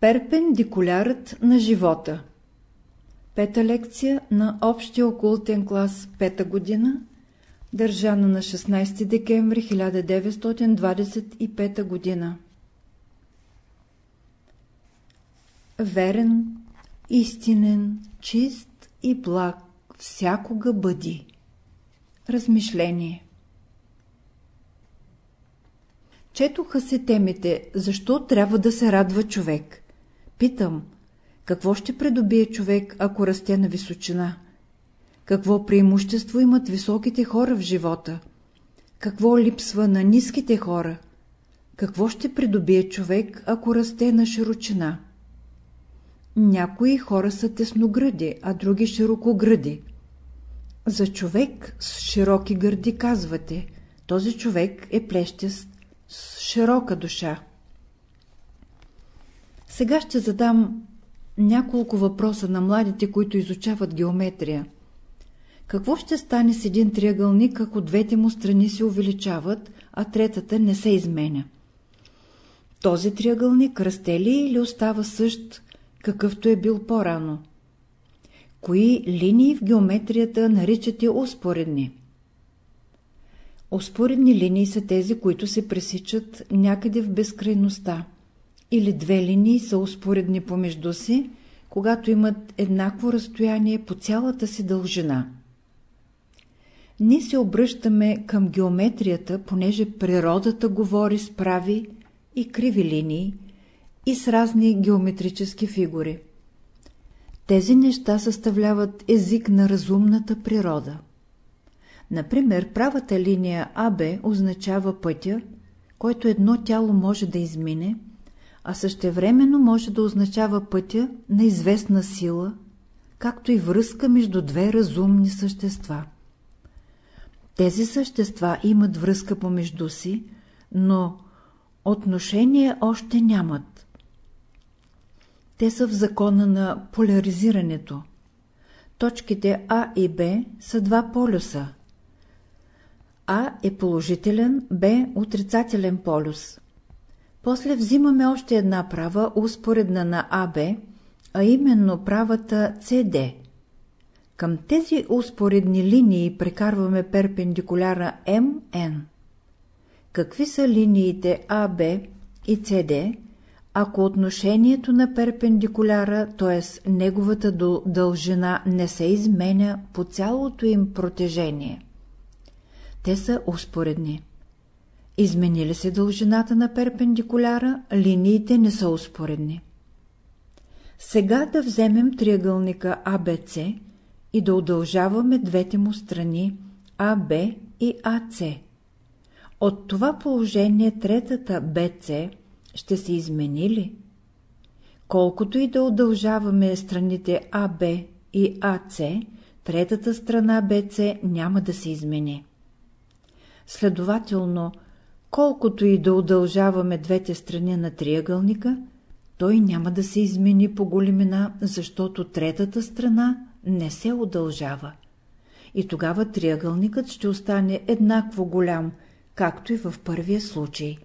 Перпендикулярът на живота Пета лекция на Общия окултен клас, пета година, държана на 16 декември 1925 година. Верен, истинен, чист и благ всякога бъди. Размишление Четоха се темите, защо трябва да се радва човек. Питам, какво ще придобие човек, ако расте на височина? Какво преимущество имат високите хора в живота? Какво липсва на ниските хора? Какво ще придобие човек, ако расте на широчина? Някои хора са тесногръди, а други широкогръди. За човек с широки гърди казвате, този човек е плещест, с широка душа. Сега ще задам няколко въпроса на младите, които изучават геометрия. Какво ще стане с един триъгълник, ако двете му страни се увеличават, а третата не се изменя? Този триъгълник расте ли или остава същ, какъвто е бил по-рано? Кои линии в геометрията наричате успоредни? Успоредни линии са тези, които се пресичат някъде в безкрайността. Или две линии са успоредни помежду си, когато имат еднакво разстояние по цялата си дължина. Ние се обръщаме към геометрията, понеже природата говори с прави и криви линии и с разни геометрически фигури. Тези неща съставляват език на разумната природа. Например, правата линия АБ означава пътя, който едно тяло може да измине, а същевременно може да означава пътя на известна сила, както и връзка между две разумни същества. Тези същества имат връзка помежду си, но отношение още нямат. Те са в закона на поляризирането. Точките А и Б са два полюса, а е положителен, Б отрицателен полюс. После взимаме още една права, успоредна на АБ, а именно правата CD. Към тези успоредни линии прекарваме перпендикуляра МН. Какви са линиите АБ и CD, ако отношението на перпендикуляра, т.е. неговата дължина не се изменя по цялото им протежение? Те са успоредни. Измени ли се дължината на перпендикуляра, линиите не са успоредни. Сега да вземем триъгълника ABC и да удължаваме двете му страни АБ и АЦ. От това положение третата BC ще се измени ли? Колкото и да удължаваме страните АБ и АЦ, третата страна BC няма да се измени. Следователно, колкото и да удължаваме двете страни на триъгълника, той няма да се измени по големина, защото третата страна не се удължава. И тогава триъгълникът ще остане еднакво голям, както и в първия случай.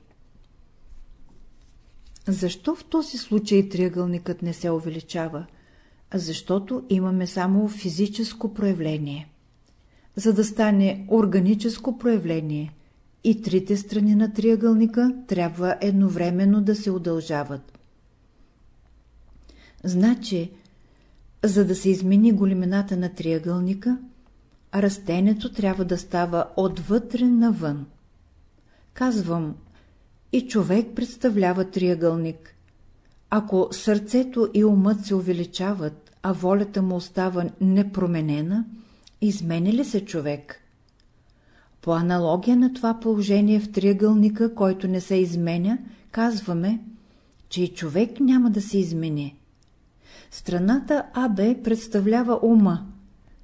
Защо в този случай триъгълникът не се увеличава? Защото имаме само физическо проявление за да стане органическо проявление и трите страни на триъгълника трябва едновременно да се удължават. Значи, за да се измени големината на триъгълника, растението трябва да става отвътре навън. Казвам, и човек представлява триъгълник. Ако сърцето и умът се увеличават, а волята му остава непроменена, Изменя ли се човек? По аналогия на това положение в триъгълника, който не се изменя, казваме, че и човек няма да се измени. Страната АБ представлява ума,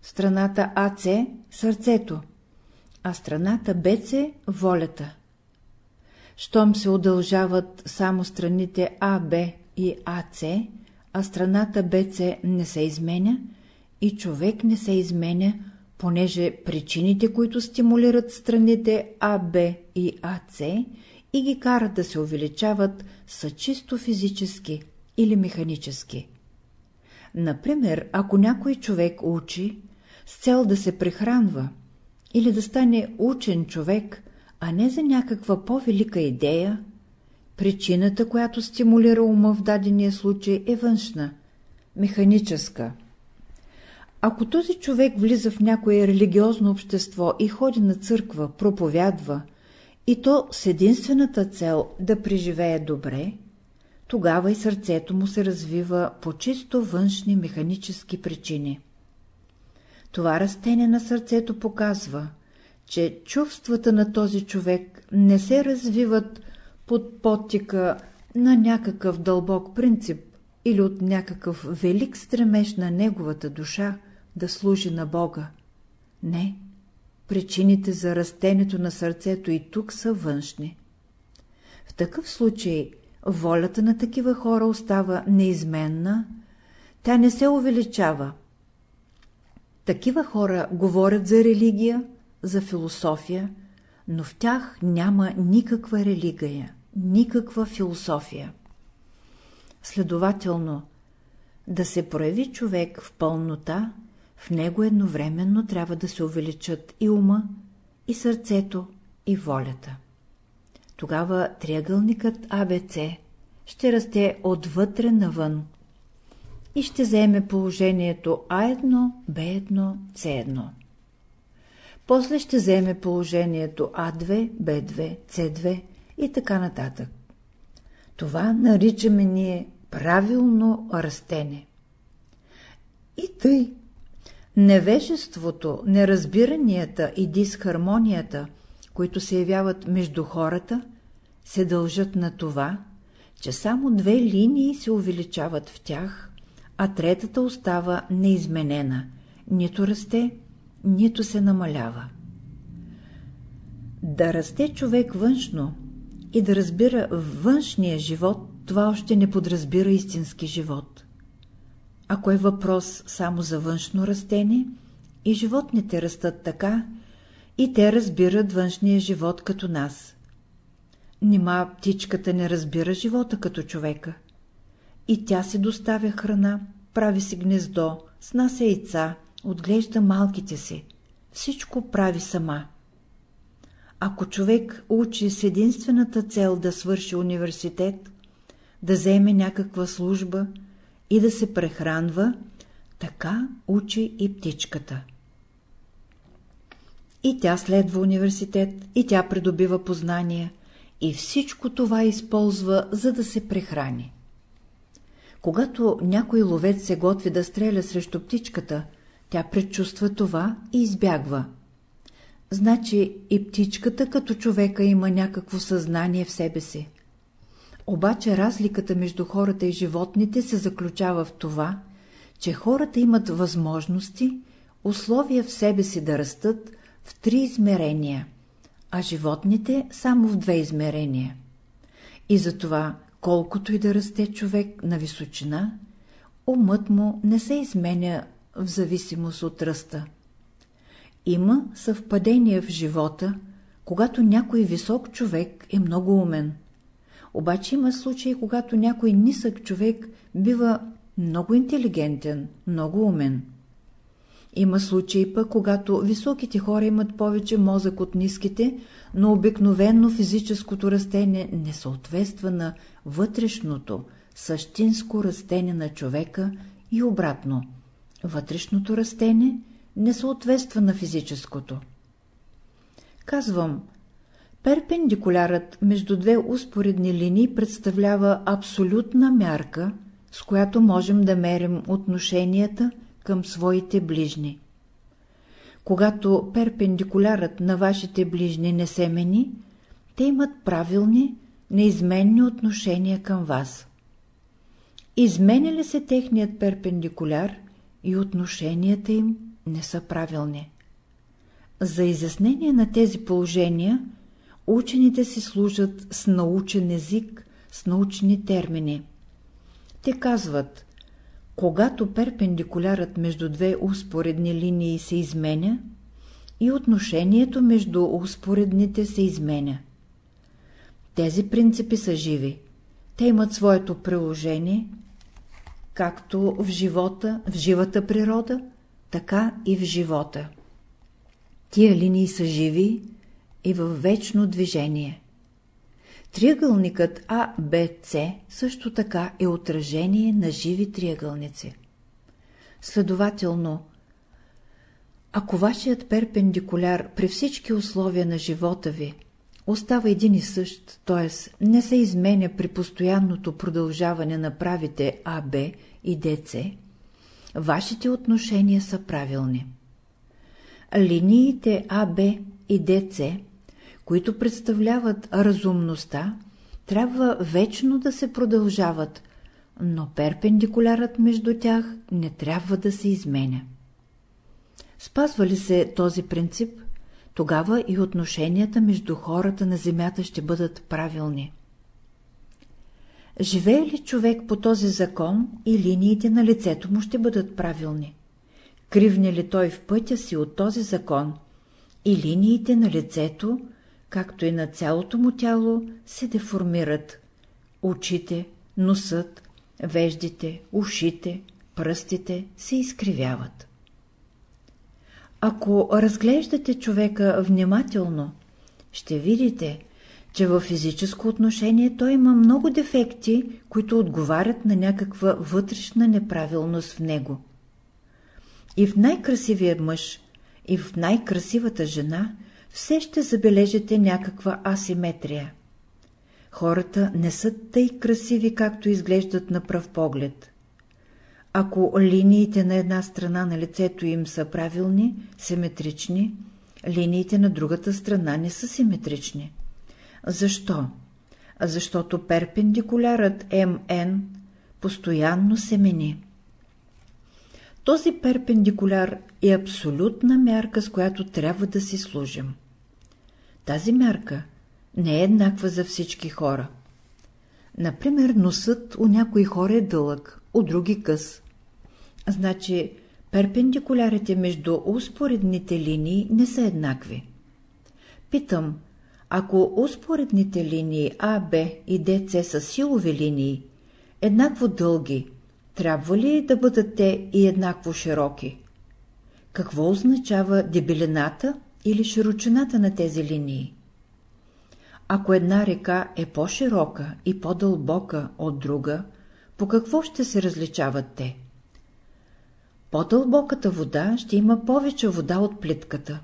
страната АЦ – сърцето, а страната БЦ – волята. Щом се удължават само страните АБ и АЦ, а страната БЦ не се изменя, и човек не се изменя, понеже причините, които стимулират страните А, Б и АЦ и ги карат да се увеличават, са чисто физически, или механически. Например, ако някой човек учи с цел да се прехранва или да стане учен човек, а не за някаква по-велика идея, причината, която стимулира ума в дадения случай е външна, механическа. Ако този човек влиза в някое религиозно общество и ходи на църква, проповядва, и то с единствената цел да преживее добре, тогава и сърцето му се развива по чисто външни механически причини. Това растение на сърцето показва, че чувствата на този човек не се развиват под подтика на някакъв дълбок принцип или от някакъв велик стремеж на неговата душа да служи на Бога. Не, причините за растението на сърцето и тук са външни. В такъв случай волята на такива хора остава неизменна, тя не се увеличава. Такива хора говорят за религия, за философия, но в тях няма никаква религия, никаква философия. Следователно, да се прояви човек в пълнота, в него едновременно трябва да се увеличат и ума, и сърцето, и волята. Тогава триъгълникът АБЦ ще расте отвътре навън и ще заеме положението А1, Б1, С1. После ще заеме положението А2, Б2, С2 и така нататък. Това наричаме ние правилно растене. И тъй, невежеството, неразбиранията и дисхармонията, които се явяват между хората, се дължат на това, че само две линии се увеличават в тях, а третата остава неизменена, нито расте, нито се намалява. Да расте човек външно и да разбира външния живот, това още не подразбира истински живот. Ако е въпрос само за външно растение, и животните растат така, и те разбират външния живот като нас. Нима птичката не разбира живота като човека. И тя си доставя храна, прави си гнездо, снася яйца, отглежда малките си. Всичко прави сама. Ако човек учи с единствената цел да свърши университет, да вземе някаква служба и да се прехранва, така учи и птичката. И тя следва университет, и тя придобива познания, и всичко това използва, за да се прехрани. Когато някой ловец се готви да стреля срещу птичката, тя предчувства това и избягва. Значи и птичката като човека има някакво съзнание в себе си. Обаче разликата между хората и животните се заключава в това, че хората имат възможности, условия в себе си да растат в три измерения, а животните само в две измерения. И затова, колкото и да расте човек на височина, умът му не се изменя в зависимост от ръста. Има съвпадение в живота, когато някой висок човек е много умен. Обаче има случаи, когато някой нисък човек бива много интелигентен, много умен. Има случаи пък, когато високите хора имат повече мозък от ниските, но обикновенно физическото растение не съответства на вътрешното, същинско растение на човека и обратно. Вътрешното растение не съответства на физическото. Казвам, перпендикулярът между две успоредни линии представлява абсолютна мярка, с която можем да мерим отношенията към своите ближни. Когато перпендикулярът на вашите ближни не се мени, те имат правилни, неизменни отношения към вас. Изменя ли се техният перпендикуляр и отношенията им не са правилни. За изяснение на тези положения учените си служат с научен език, с научни термини. Те казват, когато перпендикулярът между две успоредни линии се изменя, и отношението между успоредните се изменя. Тези принципи са живи. Те имат своето приложение, както в живота, в живата природа, така и в живота. Тия линии са живи и в вечно движение. Триъгълникът АБЦ също така е отражение на живи триъгълници. Следователно, ако вашият перпендикуляр при всички условия на живота ви остава един и същ, т.е. не се изменя при постоянното продължаване на правите АБ и ДЦ, вашите отношения са правилни. Линиите АБ и ДЦ, които представляват разумността, трябва вечно да се продължават, но перпендикулярът между тях не трябва да се изменя. Спазва ли се този принцип, тогава и отношенията между хората на земята ще бъдат правилни. Живее ли човек по този закон и линиите на лицето му ще бъдат правилни? Кривне ли той в пътя си от този закон и линиите на лицето, както и на цялото му тяло, се деформират. Очите, носът, веждите, ушите, пръстите се изкривяват. Ако разглеждате човека внимателно, ще видите, че във физическо отношение той има много дефекти, които отговарят на някаква вътрешна неправилност в него. И в най-красивия мъж, и в най-красивата жена все ще забележите някаква асиметрия. Хората не са тъй красиви, както изглеждат на пръв поглед. Ако линиите на една страна на лицето им са правилни, симетрични, линиите на другата страна не са симетрични. Защо? Защото перпендикулярът МН постоянно се мени. Този перпендикуляр е абсолютна мярка, с която трябва да си служим. Тази мярка не е еднаква за всички хора. Например, носът у някои хора е дълъг, у други къс. Значи, перпендикулярите между успоредните линии не са еднакви. Питам, ако успоредните линии А, Б и ДЦ са силови линии, еднакво дълги, трябва ли да бъдат те и еднакво широки? Какво означава дебелината или широчината на тези линии? Ако една река е по-широка и по-дълбока от друга, по какво ще се различават те? По-дълбоката вода ще има повече вода от плитката.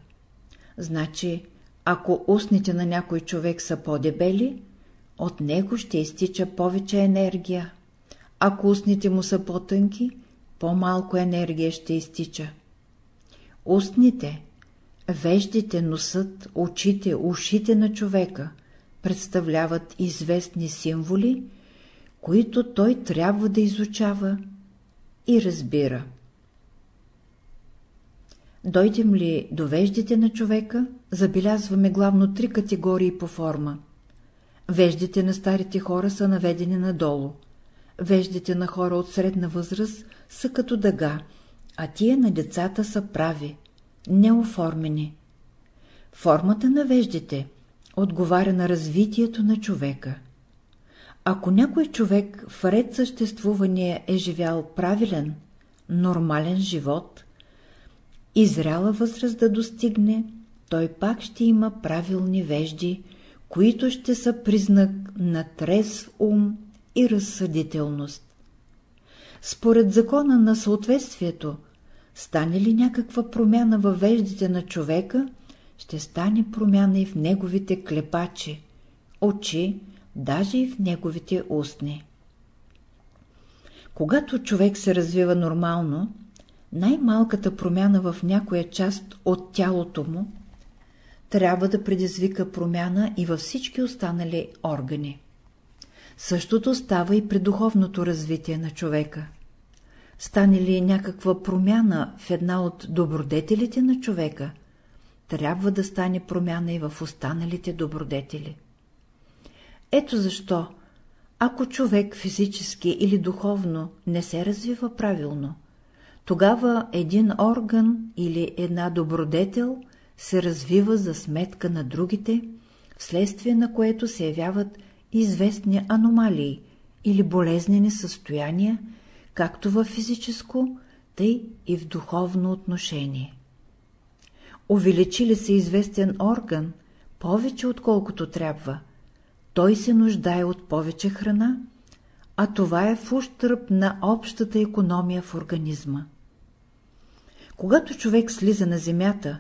Значи, ако устните на някой човек са по-дебели, от него ще изтича повече енергия. Ако устните му са по-тънки, по-малко енергия ще изтича. Устните, веждите, носът, очите, ушите на човека представляват известни символи, които той трябва да изучава и разбира. Дойдем ли до веждите на човека, забелязваме главно три категории по форма. Веждите на старите хора са наведени надолу. Веждите на хора от средна възраст са като дъга, а тия на децата са прави, неоформени. Формата на веждите отговаря на развитието на човека. Ако някой човек в ред съществувания е живял правилен, нормален живот, и зряла възраст да достигне, той пак ще има правилни вежди, които ще са признак на трезв ум и разсъдителност. Според закона на съответствието, стане ли някаква промяна във веждите на човека, ще стане промяна и в неговите клепачи, очи, даже и в неговите устни. Когато човек се развива нормално, най-малката промяна в някоя част от тялото му трябва да предизвика промяна и във всички останали органи. Същото става и при духовното развитие на човека. Стане ли някаква промяна в една от добродетелите на човека, трябва да стане промяна и в останалите добродетели. Ето защо, ако човек физически или духовно не се развива правилно, тогава един орган или една добродетел се развива за сметка на другите, вследствие на което се явяват известни аномалии или болезнени състояния, както в физическо, тъй и в духовно отношение. Увеличи ли се известен орган, повече отколкото трябва, той се нуждае от повече храна, а това е в ущърп на общата економия в организма. Когато човек слиза на земята,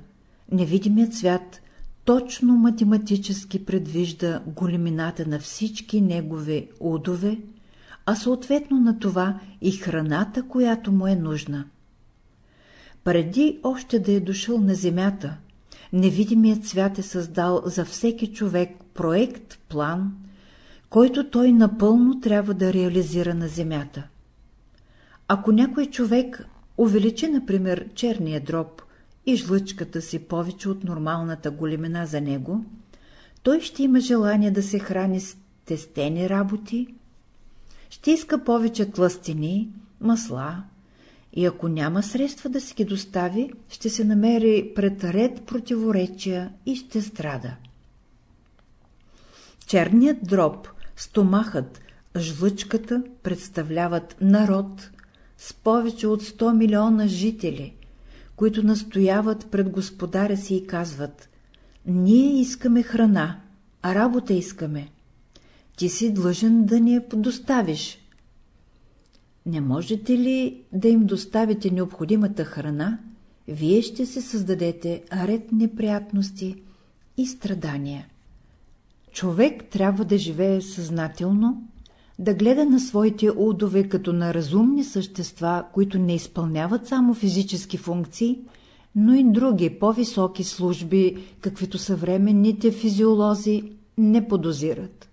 невидимият свят точно математически предвижда големината на всички негови удове, а съответно на това и храната, която му е нужна. Преди още да е дошъл на земята, невидимият свят е създал за всеки човек проект, план, който той напълно трябва да реализира на земята. Ако някой човек увеличи, например, черния дроб и жлъчката си повече от нормалната големина за него, той ще има желание да се храни с тестени работи, ще иска повече тластини, масла и ако няма средства да си ги достави, ще се намери пред ред противоречия и ще страда. Черният дроб, стомахът, жлъчката представляват народ с повече от 100 милиона жители, които настояват пред господаря си и казват «Ние искаме храна, а работа искаме. Ти си длъжен да ни я доставиш». Не можете ли да им доставите необходимата храна, вие ще се създадете ред неприятности и страдания. Човек трябва да живее съзнателно, да гледа на своите удове като на разумни същества, които не изпълняват само физически функции, но и други по-високи служби, каквито съвременните физиолози не подозират.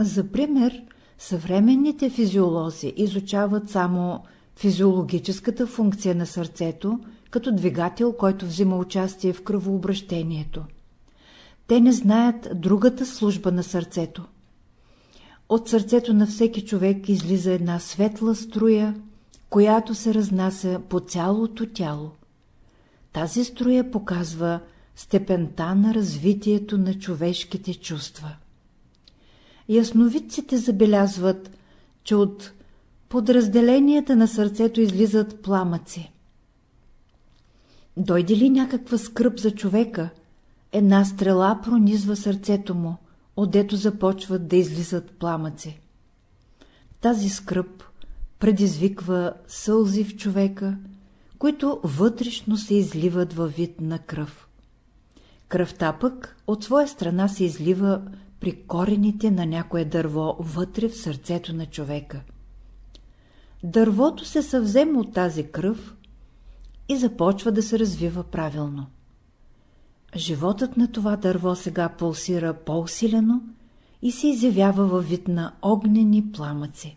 За пример, съвременните физиолози изучават само физиологическата функция на сърцето, като двигател, който взима участие в кръвообращението. Те не знаят другата служба на сърцето. От сърцето на всеки човек излиза една светла струя, която се разнася по цялото тяло. Тази струя показва степента на развитието на човешките чувства. Ясновидците забелязват, че от подразделенията на сърцето излизат пламъци. Дойде ли някаква скръп за човека, една стрела пронизва сърцето му, отдето започват да излизат пламъци. Тази скръп предизвиква сълзи в човека, които вътрешно се изливат във вид на кръв. Кръвта пък от своя страна се излива при корените на някое дърво вътре в сърцето на човека. Дървото се съвзема от тази кръв и започва да се развива правилно. Животът на това дърво сега пулсира по-усилено и се изявява във вид на огнени пламъци.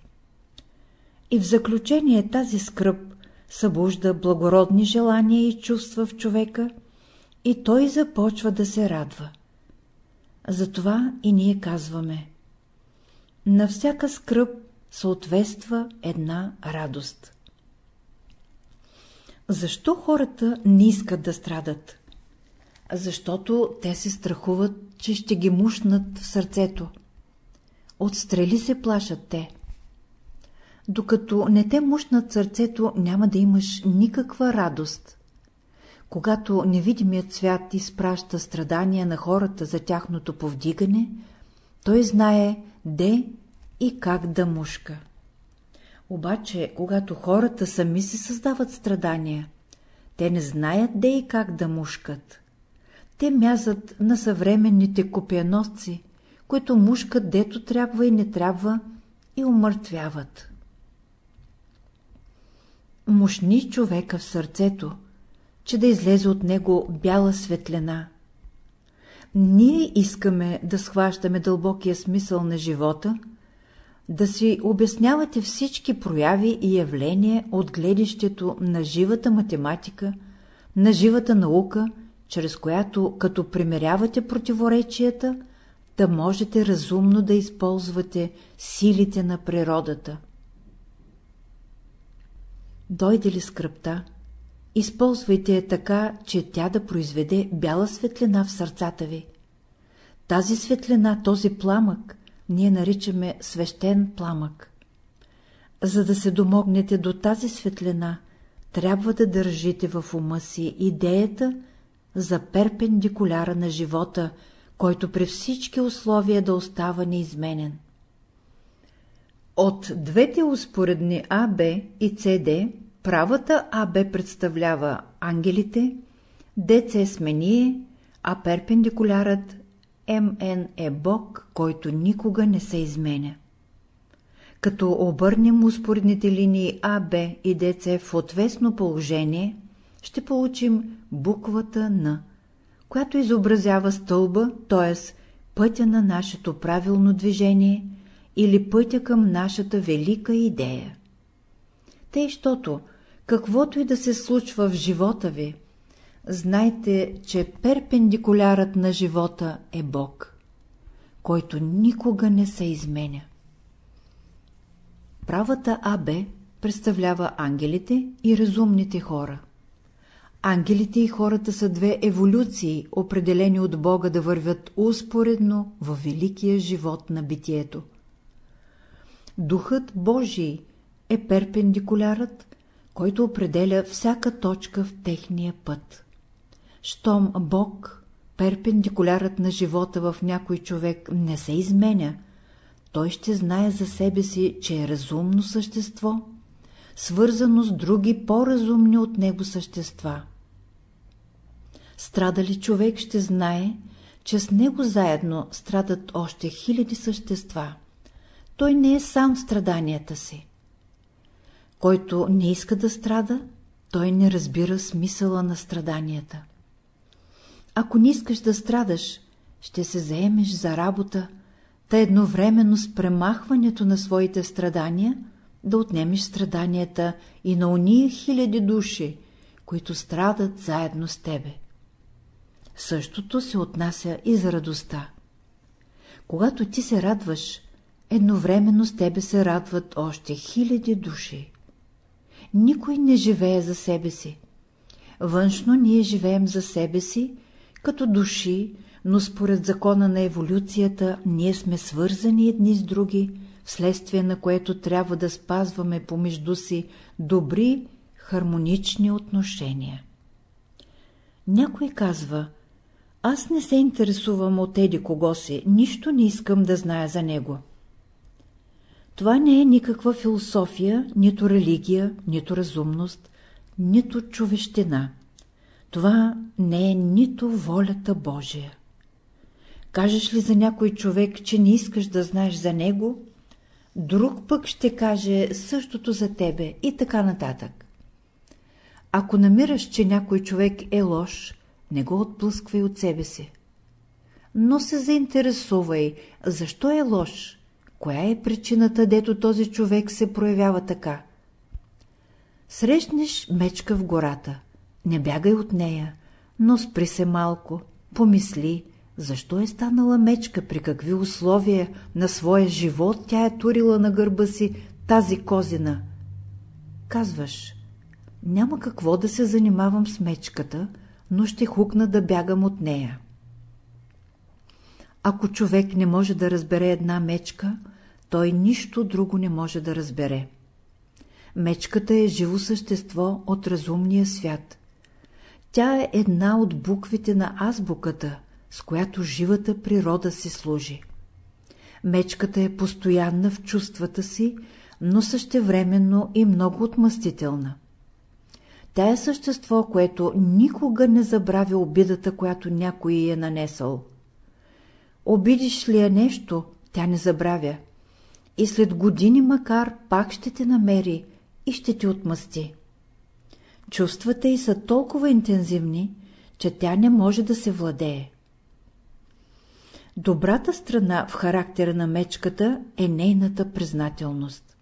И в заключение тази скръп събужда благородни желания и чувства в човека и той започва да се радва. Затова и ние казваме На всяка скръп съответства една радост. Защо хората не искат да страдат? защото те се страхуват, че ще ги мушнат в сърцето. От стрели се плашат те. Докато не те мушнат сърцето, няма да имаш никаква радост. Когато невидимият свят изпраща страдания на хората за тяхното повдигане, той знае де и как да мушка. Обаче, когато хората сами си създават страдания, те не знаят де и как да мушкат те мязат на съвременните копиеносци, които мушкат дето трябва и не трябва и умъртвяват. Мушни човека в сърцето, че да излезе от него бяла светлина. Ние искаме да схващаме дълбокия смисъл на живота, да си обяснявате всички прояви и явления от гледището на живата математика, на живата наука – чрез която, като примерявате противоречията, да можете разумно да използвате силите на природата. Дойде ли скръпта, използвайте я така, че тя да произведе бяла светлина в сърцата ви. Тази светлина, този пламък, ние наричаме свещен пламък. За да се домогнете до тази светлина, трябва да държите в ума си идеята за перпендикуляра на живота, който при всички условия да остава неизменен. От двете успоредни АБ и СД, правата АБ представлява ангелите, ДЦ сме ние, а перпендикулярът МН е Бог, който никога не се изменя. Като обърнем успоредните линии АБ и ДЦ в отвесно положение, ще получим буквата Н, която изобразява стълба, т.е. пътя на нашето правилно движение или пътя към нашата велика идея. Тъй, щото, каквото и да се случва в живота ви, знайте, че перпендикулярът на живота е Бог, който никога не се изменя. Правата АБ представлява ангелите и разумните хора. Ангелите и хората са две еволюции, определени от Бога да вървят успоредно във великия живот на битието. Духът Божий е перпендикулярът, който определя всяка точка в техния път. Щом Бог, перпендикулярът на живота в някой човек, не се изменя, той ще знае за себе си, че е разумно същество, свързано с други по-разумни от него същества. Страда ли човек ще знае, че с него заедно страдат още хиляди същества. Той не е сам в страданията си. Който не иска да страда, той не разбира смисъла на страданията. Ако не искаш да страдаш, ще се заемеш за работа, та едновременно с премахването на своите страдания, да отнемеш страданията и на уния хиляди души, които страдат заедно с тебе. Същото се отнася и за радостта. Когато ти се радваш, едновременно с тебе се радват още хиляди души. Никой не живее за себе си. Външно ние живеем за себе си, като души, но според закона на еволюцията ние сме свързани едни с други, вследствие на което трябва да спазваме помежду си добри, хармонични отношения. Някой казва, аз не се интересувам от еди кого си, нищо не искам да зная за него. Това не е никаква философия, нито религия, нито разумност, нито човещина. Това не е нито волята Божия. Кажеш ли за някой човек, че не искаш да знаеш за него, друг пък ще каже същото за тебе и така нататък. Ако намираш, че някой човек е лош, не го отплъсквай от себе си. Но се заинтересувай, защо е лош, коя е причината, дето този човек се проявява така. Срещнеш мечка в гората, не бягай от нея, но спри се малко, помисли, защо е станала мечка, при какви условия на своя живот тя е турила на гърба си тази козина. Казваш, няма какво да се занимавам с мечката, но ще хукна да бягам от нея. Ако човек не може да разбере една мечка, той нищо друго не може да разбере. Мечката е живо същество от разумния свят. Тя е една от буквите на азбуката, с която живата природа си служи. Мечката е постоянна в чувствата си, но същевременно и много отмъстителна. Тя е същество, което никога не забравя обидата, която някой е нанесъл. Обидиш ли я нещо, тя не забравя. И след години макар пак ще те намери и ще ти отмъсти. Чувствата й са толкова интензивни, че тя не може да се владее. Добрата страна в характера на мечката е нейната признателност.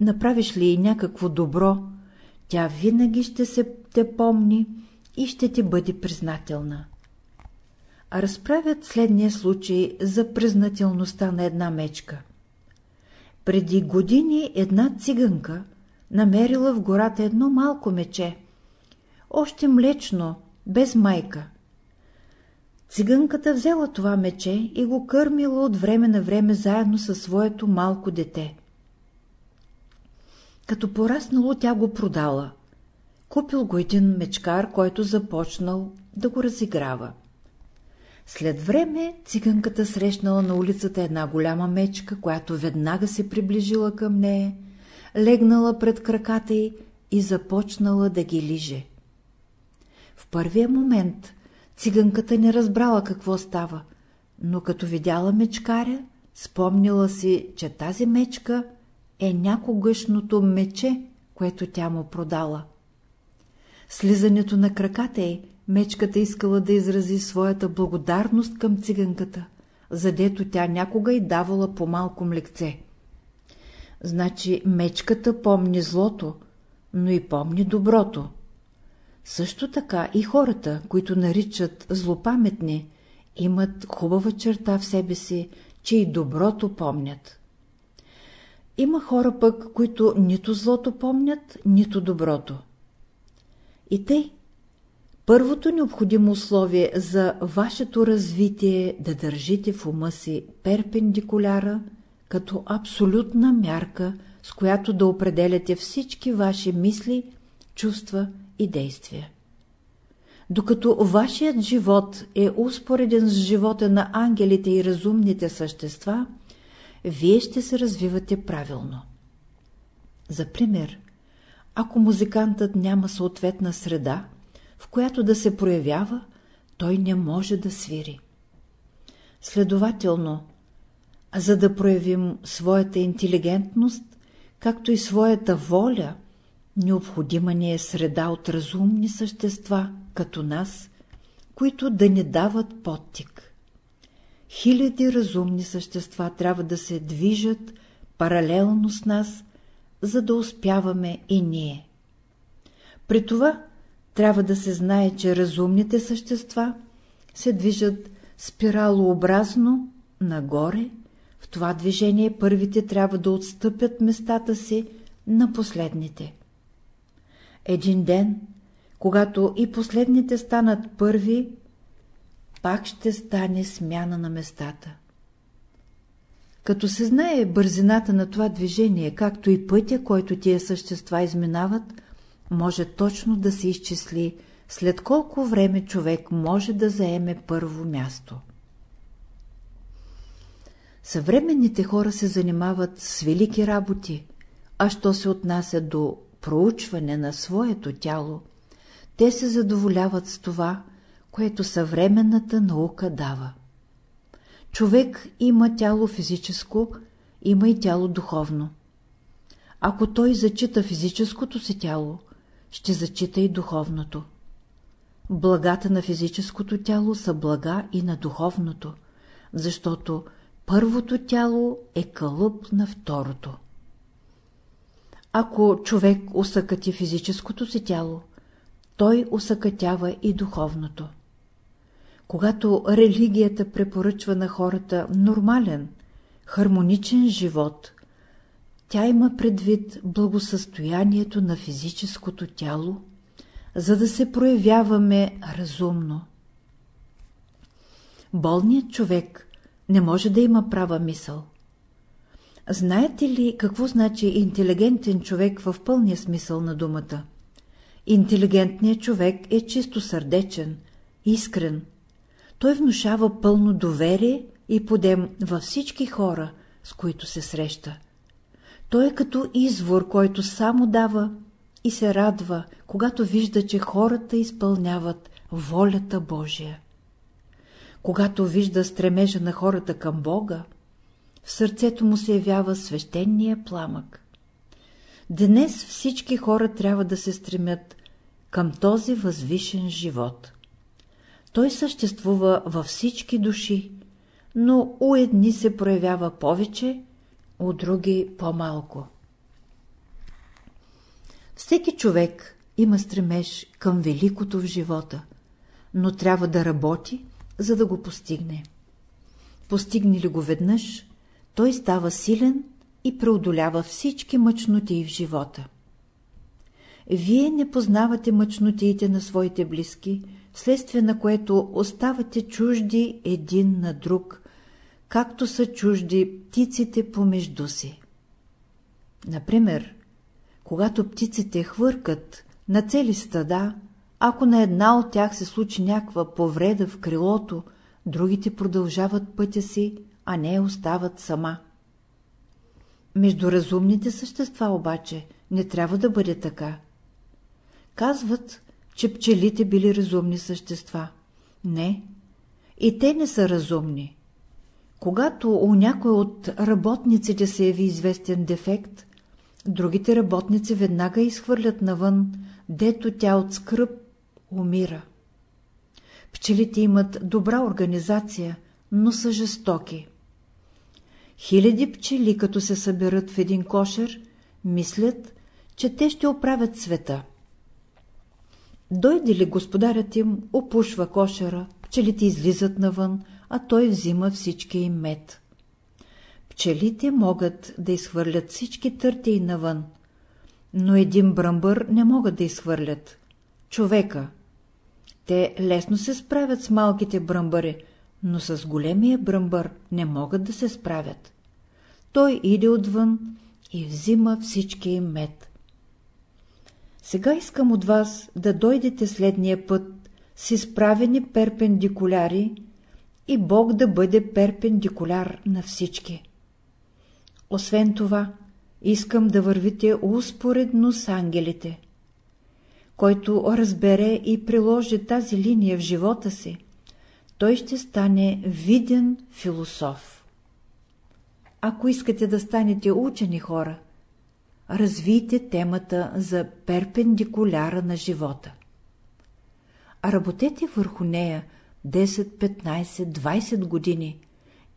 Направиш ли и някакво добро, тя винаги ще се те помни и ще ти бъде признателна. Разправят следния случай за признателността на една мечка. Преди години една циганка намерила в гората едно малко мече, още млечно, без майка. Циганката взела това мече и го кърмила от време на време заедно със своето малко дете. Като пораснало, тя го продала. Купил го един мечкар, който започнал да го разиграва. След време циганката срещнала на улицата една голяма мечка, която веднага се приближила към нея, легнала пред краката й и започнала да ги лиже. В първия момент циганката не разбрала какво става, но като видяла мечкаря, спомнила си, че тази мечка е някогашното мече, което тя му продала. Слизането на краката й, мечката искала да изрази своята благодарност към циганката, задето тя някога й давала по малко млекце. Значи мечката помни злото, но и помни доброто. Също така и хората, които наричат злопаметни, имат хубава черта в себе си, че и доброто помнят. Има хора пък, които нито злото помнят, нито доброто. И тъй, първото необходимо условие за вашето развитие е да държите в ума си перпендикуляра като абсолютна мярка, с която да определяте всички ваши мисли, чувства и действия. Докато вашият живот е успореден с живота на ангелите и разумните същества, вие ще се развивате правилно. За пример, ако музикантът няма съответна среда, в която да се проявява, той не може да свири. Следователно, за да проявим своята интелигентност, както и своята воля, необходима ни е среда от разумни същества, като нас, които да не дават подтик. Хиляди разумни същества трябва да се движат паралелно с нас, за да успяваме и ние. При това трябва да се знае, че разумните същества се движат спиралообразно нагоре, в това движение първите трябва да отстъпят местата си на последните. Един ден, когато и последните станат първи, пак ще стане смяна на местата. Като се знае бързината на това движение, както и пътя, който тия същества изминават, може точно да се изчисли след колко време човек може да заеме първо място. Съвременните хора се занимават с велики работи, а що се отнася до проучване на своето тяло, те се задоволяват с това, което съвременната наука дава. Човек има тяло физическо, има и тяло духовно. Ако той зачита физическото си тяло, ще зачита и духовното. Благата на физическото тяло са блага и на духовното, защото първото тяло е кълъп на второто. Ако човек усъкати физическото си тяло, той усъкатява и духовното. Когато религията препоръчва на хората нормален, хармоничен живот, тя има предвид благосъстоянието на физическото тяло, за да се проявяваме разумно. Болният човек не може да има права мисъл. Знаете ли какво значи интелигентен човек в пълния смисъл на думата? Интелигентният човек е чисто сърдечен, искрен. Той внушава пълно доверие и подем във всички хора, с които се среща. Той е като извор, който само дава и се радва, когато вижда, че хората изпълняват волята Божия. Когато вижда стремежа на хората към Бога, в сърцето му се явява свещения пламък. Днес всички хора трябва да се стремят към този възвишен живот. Той съществува във всички души, но у едни се проявява повече, у други по-малко. Всеки човек има стремеж към великото в живота, но трябва да работи, за да го постигне. Постигне ли го веднъж, той става силен и преодолява всички мъчноти в живота. Вие не познавате мъчнотиите на своите близки, вследствие на което оставате чужди един на друг, както са чужди птиците помежду си. Например, когато птиците хвъркат на цели стада, ако на една от тях се случи някаква повреда в крилото, другите продължават пътя си, а не остават сама. Между разумните същества обаче не трябва да бъде така. Казват, че пчелите били разумни същества. Не, и те не са разумни. Когато у някой от работниците се яви известен дефект, другите работници веднага изхвърлят навън, дето тя от скръп умира. Пчелите имат добра организация, но са жестоки. Хиляди пчели, като се съберат в един кошер, мислят, че те ще оправят света. Дойде ли господарят им, опушва кошера, пчелите излизат навън, а той взима всички им мед. Пчелите могат да изхвърлят всички търтии навън, но един бръмбър не могат да изхвърлят. Човека. Те лесно се справят с малките бръмбъри, но с големия бръмбър не могат да се справят. Той иде отвън и взима всички им мед. Сега искам от вас да дойдете следния път с изправени перпендикуляри и Бог да бъде перпендикуляр на всички. Освен това, искам да вървите успоредно с ангелите. Който разбере и приложи тази линия в живота си, той ще стане виден философ. Ако искате да станете учени хора, развийте темата за перпендикуляра на живота. А работете върху нея 10, 15, 20 години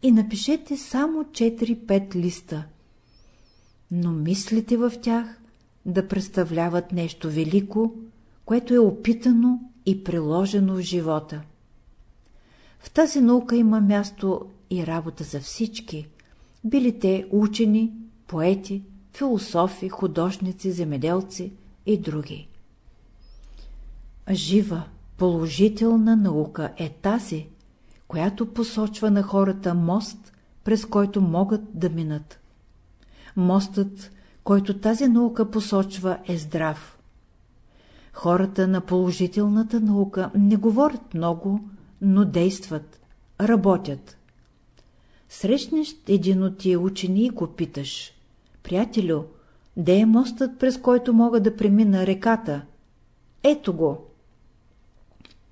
и напишете само 4-5 листа, но мислите в тях да представляват нещо велико, което е опитано и приложено в живота. В тази наука има място и работа за всички, били те учени, поети, философи, художници, земеделци и други. Жива, положителна наука е тази, която посочва на хората мост, през който могат да минат. Мостът, който тази наука посочва, е здрав. Хората на положителната наука не говорят много, но действат, работят. Срещнеш един от тия учени и го питаш. Приятелю, де е мостът, през който мога да премина реката? Ето го.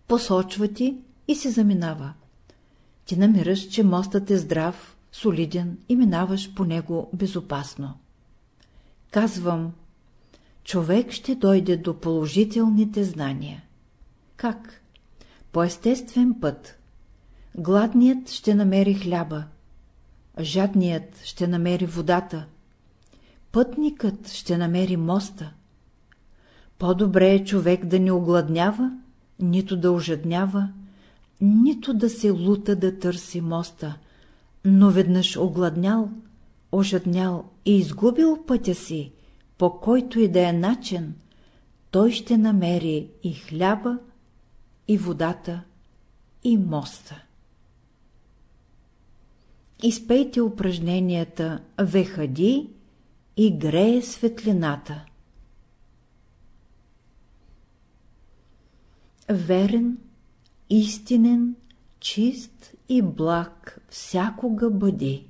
Посочва ти и се заминава. Ти намираш, че мостът е здрав, солиден и минаваш по него безопасно. Казвам, човек ще дойде до положителните знания. Как? По естествен път. Гладният ще намери хляба, жадният ще намери водата, пътникът ще намери моста. По-добре е човек да не огладнява, нито да ожаднява, нито да се лута да търси моста, но веднъж огладнял, ожаднял и изгубил пътя си, по който и да е начин, той ще намери и хляба, и водата, и моста. Изпейте упражненията Вехади и грее светлината. Верен, истинен, чист и благ всякога бъди.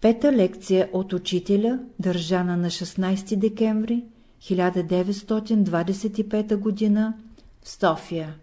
Пета лекция от учителя, държана на 16 декември 1925 г. в София